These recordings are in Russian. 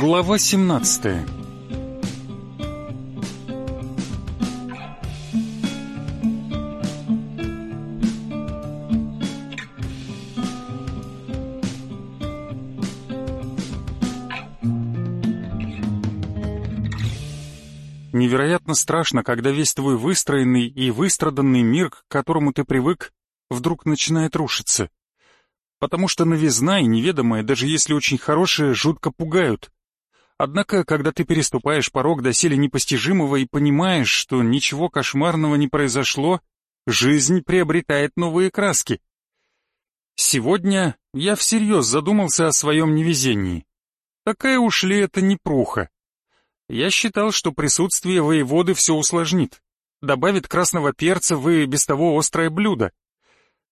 Глава 17 Невероятно страшно, когда весь твой выстроенный и выстраданный мир, к которому ты привык, вдруг начинает рушиться. Потому что новизна и неведомое, даже если очень хорошее, жутко пугают. Однако, когда ты переступаешь порог доселе непостижимого и понимаешь, что ничего кошмарного не произошло, жизнь приобретает новые краски. Сегодня я всерьез задумался о своем невезении. Такая уж ли это непруха? Я считал, что присутствие воеводы все усложнит, добавит красного перца в и без того острое блюдо.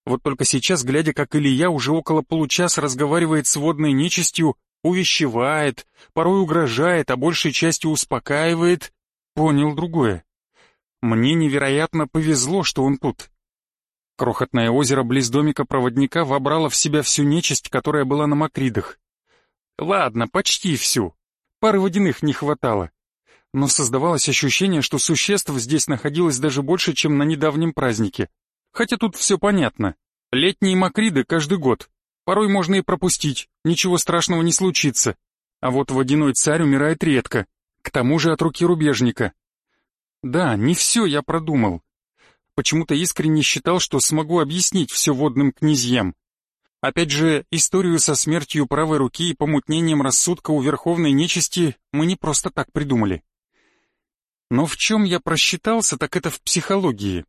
Вот только сейчас, глядя, как Илья уже около получаса разговаривает с водной нечистью, увещевает, порой угрожает, а большей частью успокаивает, понял другое. Мне невероятно повезло, что он тут. Крохотное озеро близ домика проводника вобрало в себя всю нечисть, которая была на Макридах. Ладно, почти всю. Пары водяных не хватало. Но создавалось ощущение, что существ здесь находилось даже больше, чем на недавнем празднике. Хотя тут все понятно. Летние Макриды каждый год. Порой можно и пропустить, ничего страшного не случится. А вот водяной царь умирает редко, к тому же от руки рубежника. Да, не все я продумал. Почему-то искренне считал, что смогу объяснить все водным князьям. Опять же, историю со смертью правой руки и помутнением рассудка у верховной нечисти мы не просто так придумали. Но в чем я просчитался, так это в психологии.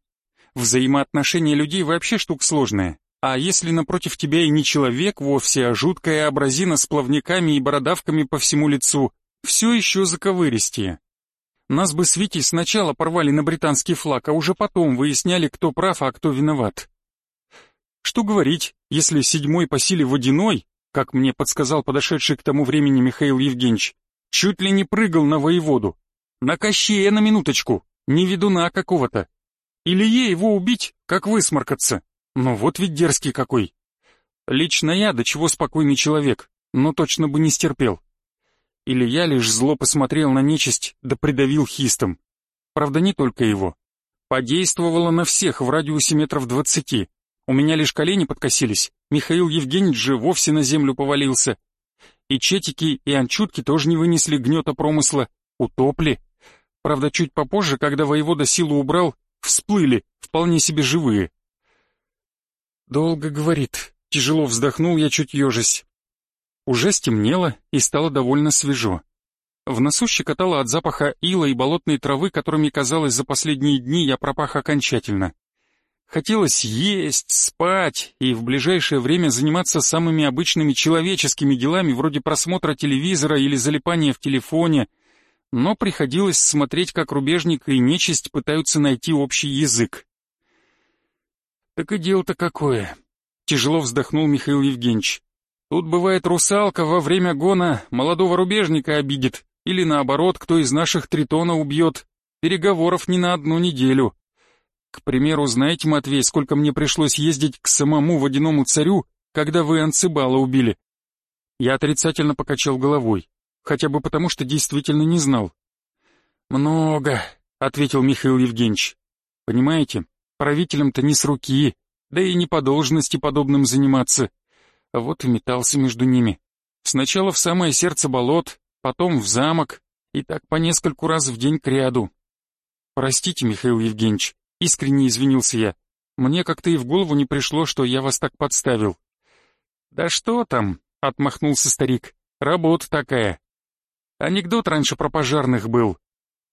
Взаимоотношения людей вообще штука сложная. А если напротив тебя и не человек вовсе, а жуткая образина с плавниками и бородавками по всему лицу, все еще заковыристее. Нас бы с Витей сначала порвали на британский флаг, а уже потом выясняли, кто прав, а кто виноват. Что говорить, если седьмой по силе водяной, как мне подсказал подошедший к тому времени Михаил Евгеньевич, чуть ли не прыгал на воеводу. На Кощея на минуточку, не ведуна какого-то. Или ей его убить, как высморкаться. Ну вот ведь дерзкий какой. Лично я до чего спокойный человек, но точно бы не стерпел. Или я лишь зло посмотрел на нечисть, да придавил хистом. Правда, не только его. Подействовало на всех в радиусе метров двадцати. У меня лишь колени подкосились, Михаил Евгеньевич же вовсе на землю повалился. И четики, и анчутки тоже не вынесли гнета промысла, утопли. Правда, чуть попозже, когда воевода силу убрал, всплыли, вполне себе живые. «Долго, — говорит», — тяжело вздохнул я, чуть ежась. Уже стемнело и стало довольно свежо. В носу щекотало от запаха ила и болотной травы, которыми, казалось, за последние дни я пропах окончательно. Хотелось есть, спать и в ближайшее время заниматься самыми обычными человеческими делами, вроде просмотра телевизора или залипания в телефоне, но приходилось смотреть, как рубежник и нечисть пытаются найти общий язык. «Так и дело-то какое!» — тяжело вздохнул Михаил Евгеньевич. «Тут бывает русалка во время гона молодого рубежника обидит, или наоборот, кто из наших тритона убьет. Переговоров не на одну неделю. К примеру, знаете, Матвей, сколько мне пришлось ездить к самому водяному царю, когда вы Анцибала убили?» Я отрицательно покачал головой, хотя бы потому, что действительно не знал. «Много», — ответил Михаил Евгеньевич. «Понимаете, Правителям-то не с руки, да и не по должности подобным заниматься. А вот и метался между ними. Сначала в самое сердце болот, потом в замок, и так по нескольку раз в день к ряду. Простите, Михаил Евгеньевич, искренне извинился я. Мне как-то и в голову не пришло, что я вас так подставил. Да что там, отмахнулся старик, работа такая. Анекдот раньше про пожарных был.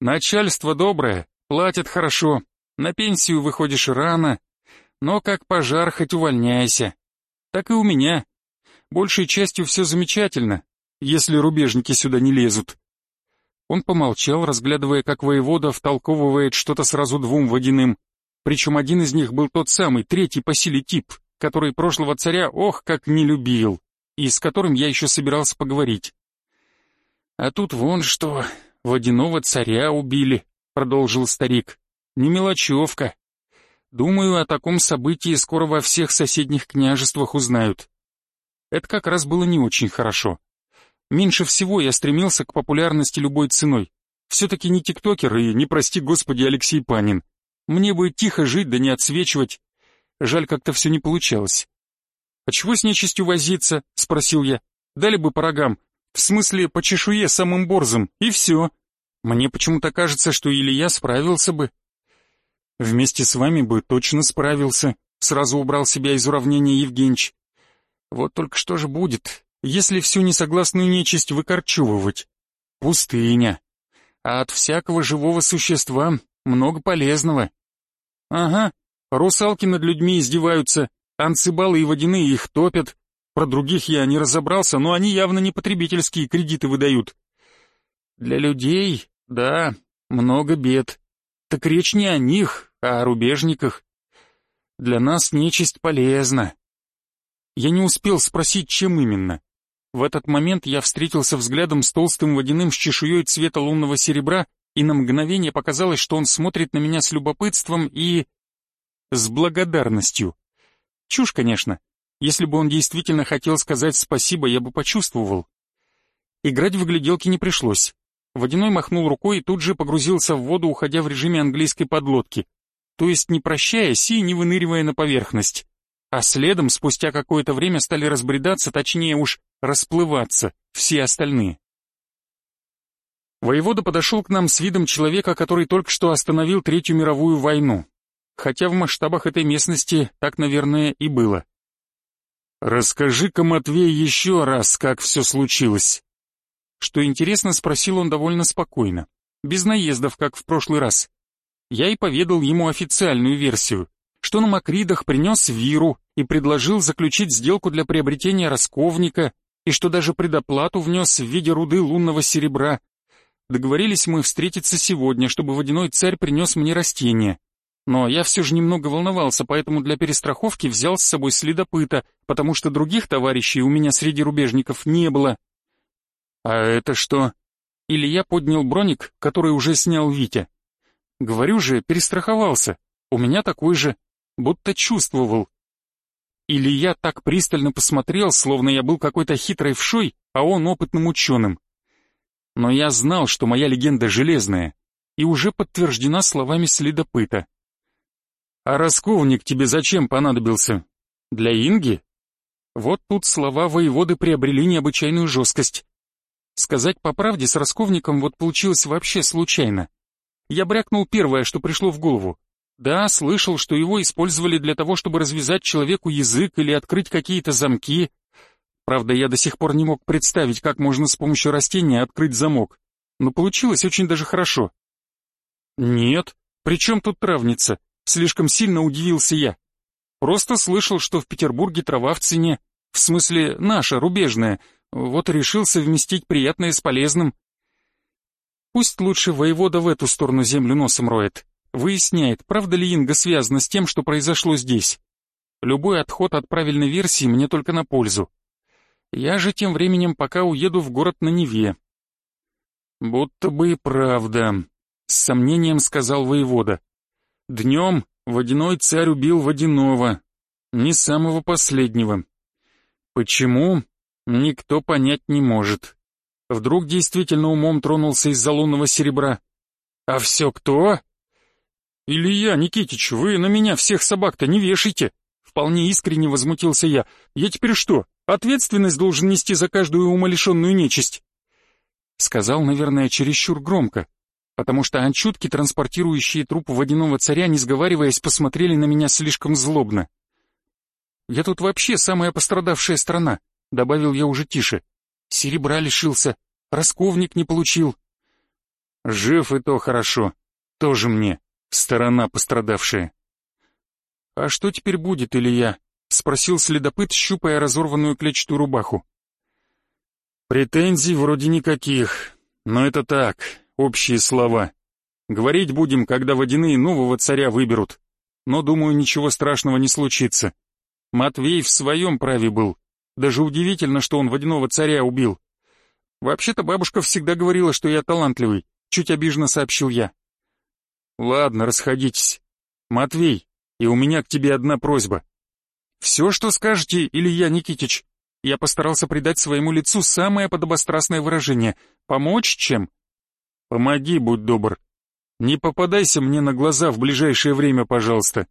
Начальство доброе, платят хорошо, на пенсию выходишь рано, но как пожар хоть увольняйся. Так и у меня. Большей частью все замечательно, если рубежники сюда не лезут. Он помолчал, разглядывая, как воевода втолковывает что-то сразу двум водяным. Причем один из них был тот самый, третий по силе тип, который прошлого царя ох как не любил, и с которым я еще собирался поговорить. «А тут вон что, водяного царя убили», — продолжил старик. Не мелочевка. Думаю, о таком событии скоро во всех соседних княжествах узнают. Это как раз было не очень хорошо. Меньше всего я стремился к популярности любой ценой. Все-таки не тиктокер и не, прости господи, Алексей Панин. Мне бы тихо жить да не отсвечивать. Жаль, как-то все не получалось. «А чего с нечистью возиться?» — спросил я. «Дали бы по рогам. В смысле, по чешуе самым борзым, и все. Мне почему-то кажется, что Илья справился бы». «Вместе с вами бы точно справился», — сразу убрал себя из уравнения Евгеньевич. «Вот только что же будет, если всю несогласную нечисть выкорчевывать? Пустыня. А от всякого живого существа много полезного. Ага, русалки над людьми издеваются, анцибалы и водяные их топят. Про других я не разобрался, но они явно не потребительские кредиты выдают. Для людей, да, много бед. Так речь не о них, а о рубежниках. Для нас нечисть полезна. Я не успел спросить, чем именно. В этот момент я встретился взглядом с толстым водяным с чешуей цвета лунного серебра, и на мгновение показалось, что он смотрит на меня с любопытством и... с благодарностью. Чушь, конечно. Если бы он действительно хотел сказать спасибо, я бы почувствовал. Играть в гляделки не пришлось. Водяной махнул рукой и тут же погрузился в воду, уходя в режиме английской подлодки. То есть не прощаясь и не выныривая на поверхность. А следом, спустя какое-то время, стали разбредаться, точнее уж расплываться, все остальные. Воевода подошел к нам с видом человека, который только что остановил Третью мировую войну. Хотя в масштабах этой местности так, наверное, и было. «Расскажи-ка, Матвей, еще раз, как все случилось». Что интересно, спросил он довольно спокойно, без наездов, как в прошлый раз. Я и поведал ему официальную версию, что на Макридах принес Виру и предложил заключить сделку для приобретения расковника, и что даже предоплату внес в виде руды лунного серебра. Договорились мы встретиться сегодня, чтобы водяной царь принес мне растения. Но я все же немного волновался, поэтому для перестраховки взял с собой следопыта, потому что других товарищей у меня среди рубежников не было. «А это что?» Илья поднял броник, который уже снял Витя. «Говорю же, перестраховался. У меня такой же. Будто чувствовал. Или я так пристально посмотрел, словно я был какой-то хитрой вшой, а он опытным ученым. Но я знал, что моя легенда железная, и уже подтверждена словами следопыта. «А расковник тебе зачем понадобился? Для Инги?» Вот тут слова воеводы приобрели необычайную жесткость. Сказать по правде, с расковником вот получилось вообще случайно. Я брякнул первое, что пришло в голову. Да, слышал, что его использовали для того, чтобы развязать человеку язык или открыть какие-то замки. Правда, я до сих пор не мог представить, как можно с помощью растения открыть замок. Но получилось очень даже хорошо. Нет, при чем тут травница? Слишком сильно удивился я. Просто слышал, что в Петербурге трава в цене. В смысле, наша, рубежная. Вот решил совместить приятное с полезным. Пусть лучше воевода в эту сторону землю носом роет. Выясняет, правда ли Инга связана с тем, что произошло здесь. Любой отход от правильной версии мне только на пользу. Я же тем временем пока уеду в город на Неве. Будто бы и правда, с сомнением сказал воевода. Днем водяной царь убил водяного, не самого последнего. Почему, никто понять не может. Вдруг действительно умом тронулся из-за лунного серебра. А все кто? «Илья Никитич, вы на меня всех собак-то не вешайте!» Вполне искренне возмутился я. «Я теперь что, ответственность должен нести за каждую умалишенную нечисть?» Сказал, наверное, чересчур громко, потому что анчутки, транспортирующие труп водяного царя, не сговариваясь, посмотрели на меня слишком злобно. «Я тут вообще самая пострадавшая страна», — добавил я уже тише. «Серебра лишился, расковник не получил». «Жив и то хорошо, тоже мне», Сторона пострадавшая. «А что теперь будет, Илья?» — спросил следопыт, щупая разорванную клетчатую рубаху. «Претензий вроде никаких, но это так, общие слова. Говорить будем, когда водяные нового царя выберут. Но, думаю, ничего страшного не случится. Матвей в своем праве был. Даже удивительно, что он водяного царя убил. Вообще-то бабушка всегда говорила, что я талантливый, чуть обиженно сообщил я. Ладно, расходитесь. Матвей, И у меня к тебе одна просьба. Все, что скажете, Илья Никитич. Я постарался придать своему лицу самое подобострастное выражение. Помочь чем? Помоги, будь добр. Не попадайся мне на глаза в ближайшее время, пожалуйста.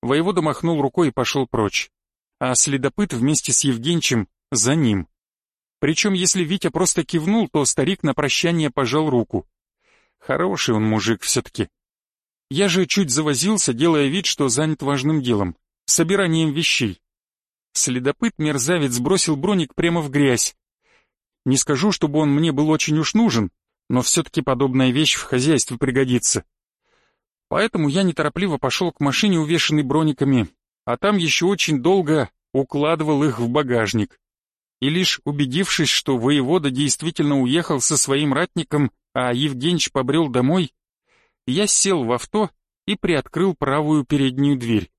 Воевода махнул рукой и пошел прочь. А следопыт вместе с Евгеньевичем за ним. Причем, если Витя просто кивнул, то старик на прощание пожал руку. Хороший он мужик все-таки. Я же чуть завозился, делая вид, что занят важным делом — собиранием вещей. Следопыт-мерзавец бросил броник прямо в грязь. Не скажу, чтобы он мне был очень уж нужен, но все-таки подобная вещь в хозяйстве пригодится. Поэтому я неторопливо пошел к машине, увешанной брониками, а там еще очень долго укладывал их в багажник. И лишь убедившись, что воевода действительно уехал со своим ратником, а Евгеньевич побрел домой, я сел в авто и приоткрыл правую переднюю дверь.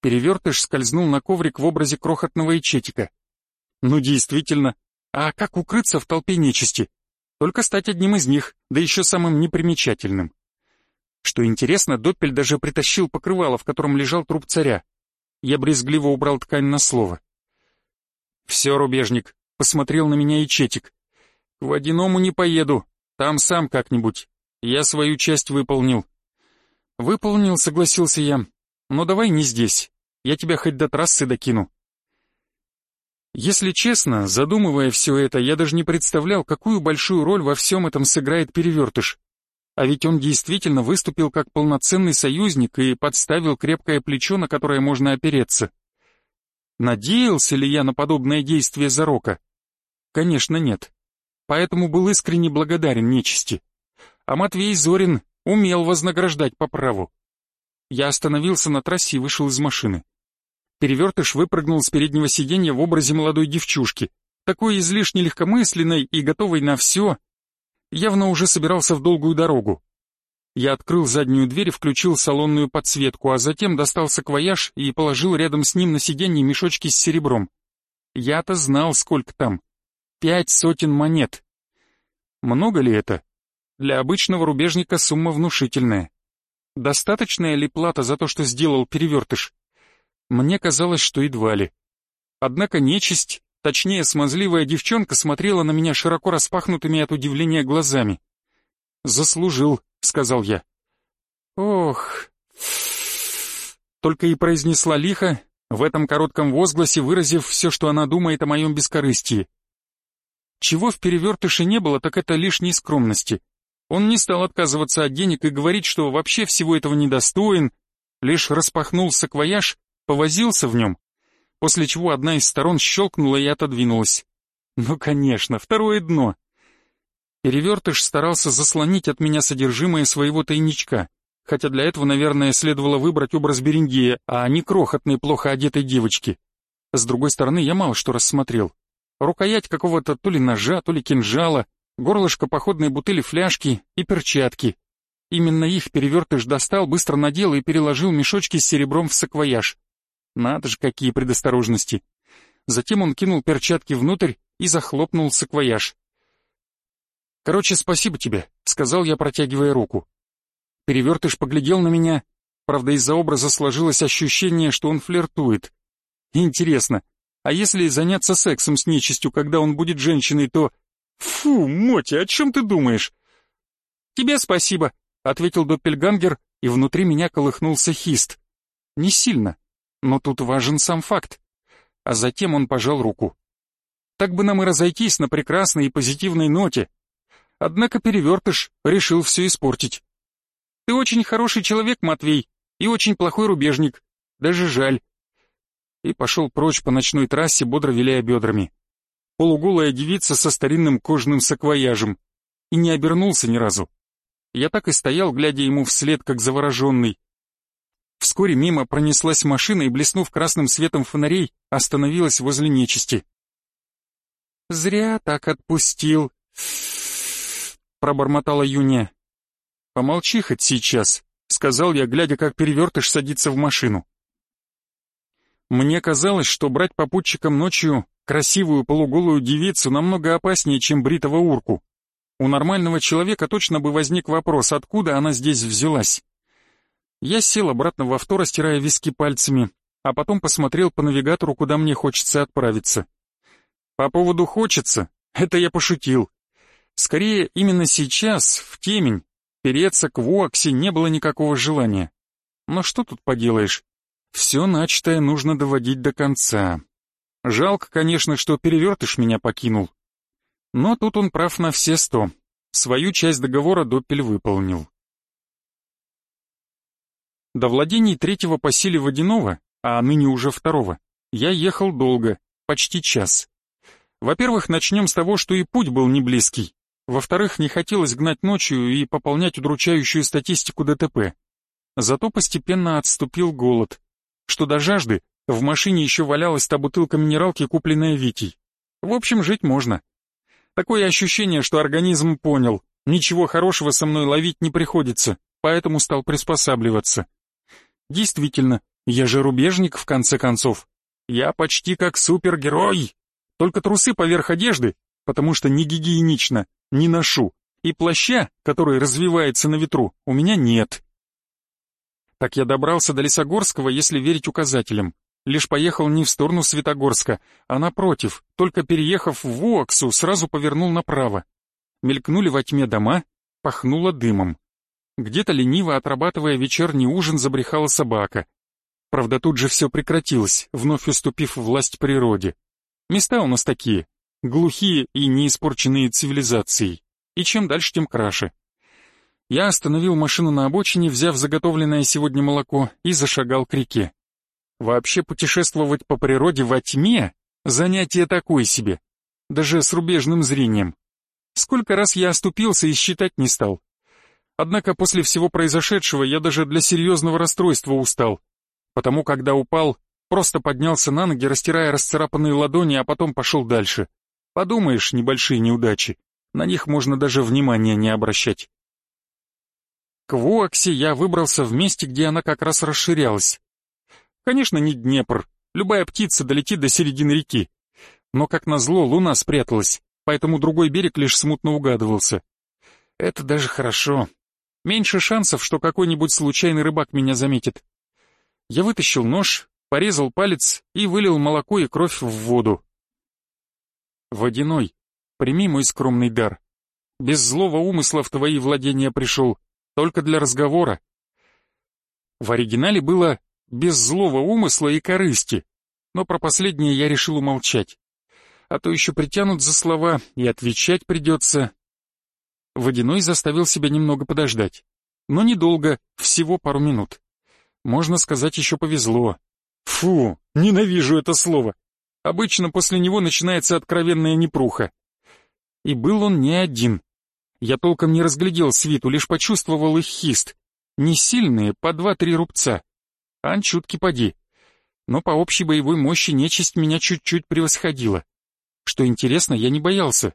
Перевертыш скользнул на коврик в образе крохотного ичетика. Ну действительно, а как укрыться в толпе нечисти? Только стать одним из них, да еще самым непримечательным. Что интересно, Доппель даже притащил покрывало, в котором лежал труп царя. Я брезгливо убрал ткань на слово. «Все, рубежник», — посмотрел на меня Ичетик. «К водяному не поеду, там сам как-нибудь. Я свою часть выполнил. Выполнил, согласился я. Но давай не здесь. Я тебя хоть до трассы докину. Если честно, задумывая все это, я даже не представлял, какую большую роль во всем этом сыграет перевертыш. А ведь он действительно выступил как полноценный союзник и подставил крепкое плечо, на которое можно опереться. Надеялся ли я на подобное действие Зарока? Конечно, нет. Поэтому был искренне благодарен нечисти а Матвей Зорин умел вознаграждать по праву. Я остановился на трассе и вышел из машины. Перевертыш выпрыгнул с переднего сиденья в образе молодой девчушки, такой излишне легкомысленной и готовой на все. Явно уже собирался в долгую дорогу. Я открыл заднюю дверь включил салонную подсветку, а затем достал саквояж и положил рядом с ним на сиденье мешочки с серебром. Я-то знал, сколько там. Пять сотен монет. Много ли это? Для обычного рубежника сумма внушительная. Достаточная ли плата за то, что сделал перевертыш? Мне казалось, что едва ли. Однако нечисть, точнее смазливая девчонка, смотрела на меня широко распахнутыми от удивления глазами. «Заслужил», — сказал я. «Ох...» Только и произнесла лихо, в этом коротком возгласе выразив все, что она думает о моем бескорыстии. Чего в перевертыше не было, так это лишней скромности. Он не стал отказываться от денег и говорить, что вообще всего этого недостоин, лишь распахнул саквояж, повозился в нем, после чего одна из сторон щелкнула и отодвинулась. Ну, конечно, второе дно. Перевертыш старался заслонить от меня содержимое своего тайничка, хотя для этого, наверное, следовало выбрать образ Берингея, а не крохотной, плохо одетой девочки. С другой стороны, я мало что рассмотрел. Рукоять какого-то то ли ножа, то ли кинжала, горлышко походной бутыли фляжки и перчатки. Именно их перевертыш достал, быстро надел и переложил мешочки с серебром в саквояж. Надо же, какие предосторожности. Затем он кинул перчатки внутрь и захлопнул саквояж. «Короче, спасибо тебе», — сказал я, протягивая руку. Перевертыш поглядел на меня, правда, из-за образа сложилось ощущение, что он флиртует. Интересно, а если заняться сексом с нечистью, когда он будет женщиной, то «Фу, Моти, о чем ты думаешь?» «Тебе спасибо», — ответил Доппельгангер, и внутри меня колыхнулся хист. Не сильно, но тут важен сам факт. А затем он пожал руку. Так бы нам и разойтись на прекрасной и позитивной ноте. Однако перевертыш решил все испортить. «Ты очень хороший человек, Матвей, и очень плохой рубежник. Даже жаль». И пошел прочь по ночной трассе, бодро виляя бедрами полуголая девица со старинным кожаным саквояжем, и не обернулся ни разу. Я так и стоял, глядя ему вслед, как завороженный. Вскоре мимо пронеслась машина и, блеснув красным светом фонарей, остановилась возле нечисти. «Зря так отпустил», — пробормотала Юния. «Помолчи хоть сейчас», — сказал я, глядя, как перевертыш садится в машину. Мне казалось, что брать попутчиком ночью красивую полуголую девицу намного опаснее, чем бритого урку. У нормального человека точно бы возник вопрос, откуда она здесь взялась. Я сел обратно в авто, растирая виски пальцами, а потом посмотрел по навигатору, куда мне хочется отправиться. По поводу «хочется» — это я пошутил. Скорее, именно сейчас, в темень, переться к Вуаксе не было никакого желания. Но что тут поделаешь? Все начатое нужно доводить до конца. Жалко, конечно, что перевертыш меня покинул. Но тут он прав на все сто. Свою часть договора Доппель выполнил. До владений третьего по силе водяного, а ныне уже второго, я ехал долго, почти час. Во-первых, начнем с того, что и путь был не близкий. Во-вторых, не хотелось гнать ночью и пополнять удручающую статистику ДТП. Зато постепенно отступил голод. Что до жажды, в машине еще валялась та бутылка минералки, купленная Витей. В общем, жить можно. Такое ощущение, что организм понял, ничего хорошего со мной ловить не приходится, поэтому стал приспосабливаться. Действительно, я же рубежник, в конце концов. Я почти как супергерой. Только трусы поверх одежды, потому что не гигиенично, не ношу. И плаща, который развивается на ветру, у меня нет. Так я добрался до Лесогорского, если верить указателям. Лишь поехал не в сторону Светогорска, а напротив, только переехав в Вуаксу, сразу повернул направо. Мелькнули во тьме дома, пахнуло дымом. Где-то лениво отрабатывая вечерний ужин, забрехала собака. Правда, тут же все прекратилось, вновь уступив власть природе. Места у нас такие, глухие и неиспорченные цивилизацией. И чем дальше, тем краше. Я остановил машину на обочине, взяв заготовленное сегодня молоко, и зашагал к реке. Вообще путешествовать по природе во тьме — занятие такое себе, даже с рубежным зрением. Сколько раз я оступился и считать не стал. Однако после всего произошедшего я даже для серьезного расстройства устал. Потому когда упал, просто поднялся на ноги, растирая расцарапанные ладони, а потом пошел дальше. Подумаешь, небольшие неудачи. На них можно даже внимания не обращать. К Вуаксе я выбрался в месте, где она как раз расширялась. Конечно, не Днепр, любая птица долетит до середины реки. Но, как назло, луна спряталась, поэтому другой берег лишь смутно угадывался. Это даже хорошо. Меньше шансов, что какой-нибудь случайный рыбак меня заметит. Я вытащил нож, порезал палец и вылил молоко и кровь в воду. Водяной, прими мой скромный дар. Без злого умысла в твои владения пришел, только для разговора. В оригинале было «без злого умысла и корысти», но про последнее я решил умолчать. А то еще притянут за слова, и отвечать придется, Водяной заставил себя немного подождать. Но недолго, всего пару минут. Можно сказать, еще повезло. Фу, ненавижу это слово. Обычно после него начинается откровенная непруха. И был он не один. Я толком не разглядел свиту, лишь почувствовал их хист. Не сильные, по два-три рубца. Ан чутки поди. Но по общей боевой мощи нечисть меня чуть-чуть превосходила. Что интересно, я не боялся.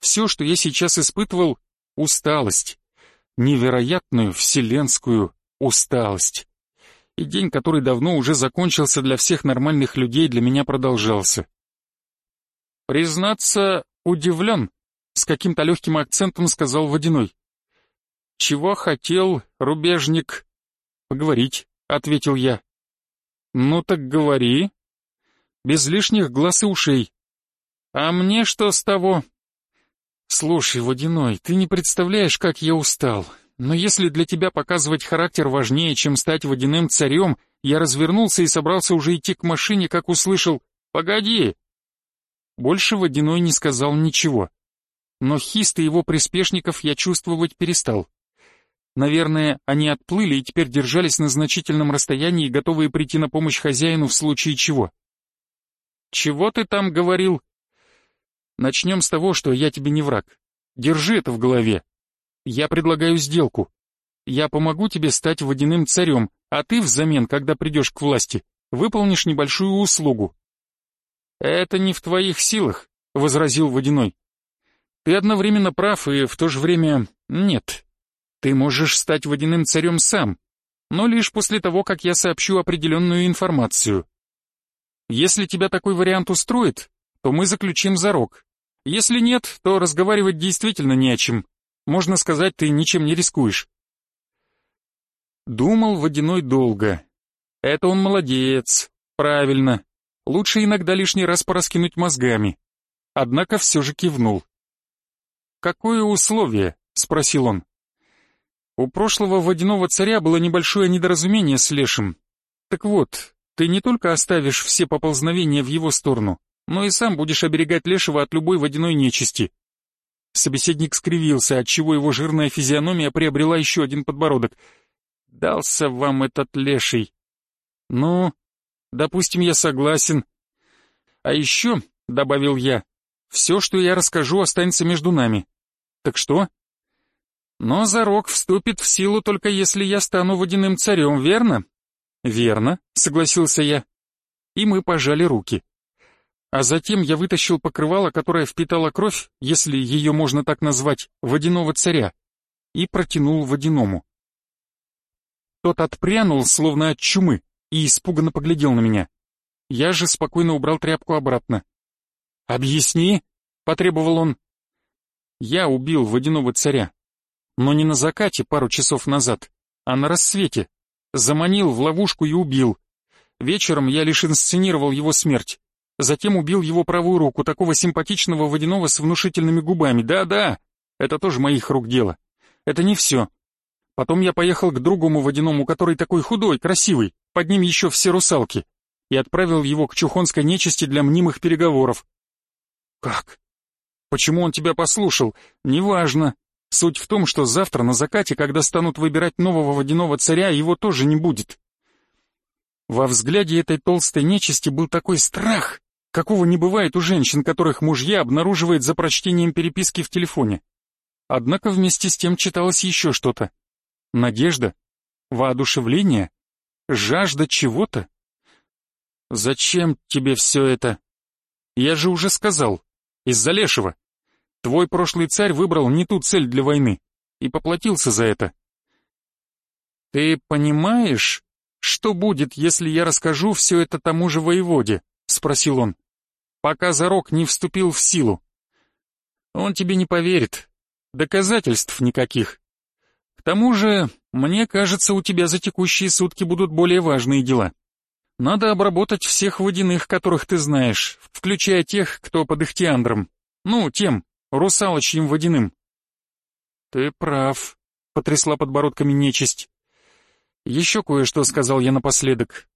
Все, что я сейчас испытывал, усталость, невероятную вселенскую усталость. И день, который давно уже закончился для всех нормальных людей, для меня продолжался. «Признаться, удивлен», — с каким-то легким акцентом сказал Водяной. «Чего хотел, рубежник?» «Поговорить», — ответил я. «Ну так говори». Без лишних глаз и ушей. «А мне что с того?» «Слушай, Водяной, ты не представляешь, как я устал. Но если для тебя показывать характер важнее, чем стать водяным царем, я развернулся и собрался уже идти к машине, как услышал «Погоди!». Больше Водяной не сказал ничего. Но хисты его приспешников я чувствовать перестал. Наверное, они отплыли и теперь держались на значительном расстоянии, готовые прийти на помощь хозяину в случае чего. «Чего ты там говорил?» Начнем с того, что я тебе не враг. Держи это в голове. Я предлагаю сделку. Я помогу тебе стать водяным царем, а ты взамен, когда придешь к власти, выполнишь небольшую услугу. Это не в твоих силах, возразил водяной. Ты одновременно прав и в то же время нет. Ты можешь стать водяным царем сам, но лишь после того, как я сообщу определенную информацию. Если тебя такой вариант устроит, то мы заключим зарок, если нет, то разговаривать действительно не о чем. Можно сказать, ты ничем не рискуешь. Думал водяной долго. Это он молодец, правильно. Лучше иногда лишний раз пораскинуть мозгами. Однако все же кивнул. «Какое условие?» — спросил он. У прошлого водяного царя было небольшое недоразумение с Лешим. Так вот, ты не только оставишь все поползновения в его сторону, но и сам будешь оберегать Лешего от любой водяной нечисти. Собеседник скривился, отчего его жирная физиономия приобрела еще один подбородок. «Дался вам этот леший». «Ну, допустим, я согласен. А еще, — добавил я, — все, что я расскажу, останется между нами. Так что?» «Но зарок вступит в силу только если я стану водяным царем, верно?» «Верно», — согласился я. И мы пожали руки. А затем я вытащил покрывало, которое впитало кровь, если ее можно так назвать, водяного царя, и протянул водяному. Тот отпрянул, словно от чумы, и испуганно поглядел на меня. Я же спокойно убрал тряпку обратно. «Объясни», — потребовал он. «Я убил водяного царя, но не на закате пару часов назад, а на рассвете. Заманил в ловушку и убил. Вечером я лишь инсценировал его смерть. Затем убил его правую руку, такого симпатичного водяного с внушительными губами. Да-да, это тоже моих рук дело. Это не все. Потом я поехал к другому водяному, который такой худой, красивый, под ним еще все русалки, и отправил его к чухонской нечисти для мнимых переговоров. Как? Почему он тебя послушал? Неважно. Суть в том, что завтра на закате, когда станут выбирать нового водяного царя, его тоже не будет. Во взгляде этой толстой нечисти был такой страх, какого не бывает у женщин, которых мужья обнаруживает за прочтением переписки в телефоне. Однако вместе с тем читалось еще что-то. Надежда, воодушевление, жажда чего-то. «Зачем тебе все это?» «Я же уже сказал, из-за лешего. Твой прошлый царь выбрал не ту цель для войны и поплатился за это. Ты понимаешь, что будет, если я расскажу все это тому же воеводе?» — спросил он пока зарок не вступил в силу. Он тебе не поверит. Доказательств никаких. К тому же, мне кажется, у тебя за текущие сутки будут более важные дела. Надо обработать всех водяных, которых ты знаешь, включая тех, кто под Ихтиандром. Ну, тем, русалочьим водяным. Ты прав, потрясла подбородками нечисть. Еще кое-что сказал я напоследок.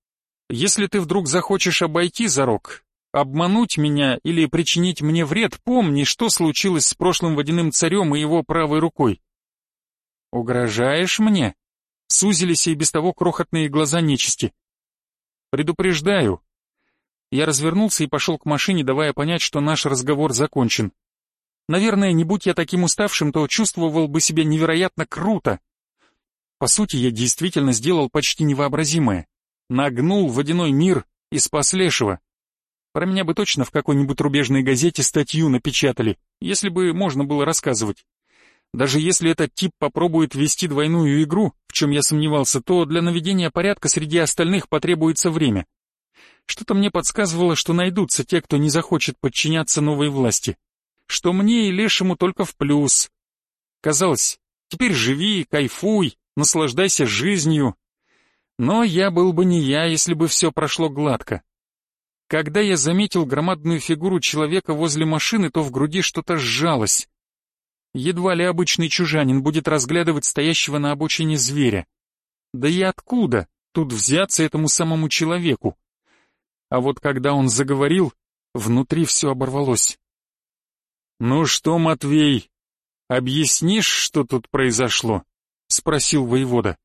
Если ты вдруг захочешь обойти зарок, обмануть меня или причинить мне вред, помни, что случилось с прошлым водяным царем и его правой рукой. Угрожаешь мне? Сузились и без того крохотные глаза нечисти. Предупреждаю. Я развернулся и пошел к машине, давая понять, что наш разговор закончен. Наверное, не будь я таким уставшим, то чувствовал бы себя невероятно круто. По сути, я действительно сделал почти невообразимое. Нагнул водяной мир и спас Лешего. Про меня бы точно в какой-нибудь рубежной газете статью напечатали, если бы можно было рассказывать. Даже если этот тип попробует вести двойную игру, в чем я сомневался, то для наведения порядка среди остальных потребуется время. Что-то мне подсказывало, что найдутся те, кто не захочет подчиняться новой власти. Что мне и Лешему только в плюс. Казалось, теперь живи, кайфуй, наслаждайся жизнью. Но я был бы не я, если бы все прошло гладко. Когда я заметил громадную фигуру человека возле машины, то в груди что-то сжалось. Едва ли обычный чужанин будет разглядывать стоящего на обочине зверя. Да и откуда тут взяться этому самому человеку? А вот когда он заговорил, внутри все оборвалось. «Ну что, Матвей, объяснишь, что тут произошло?» — спросил воевода.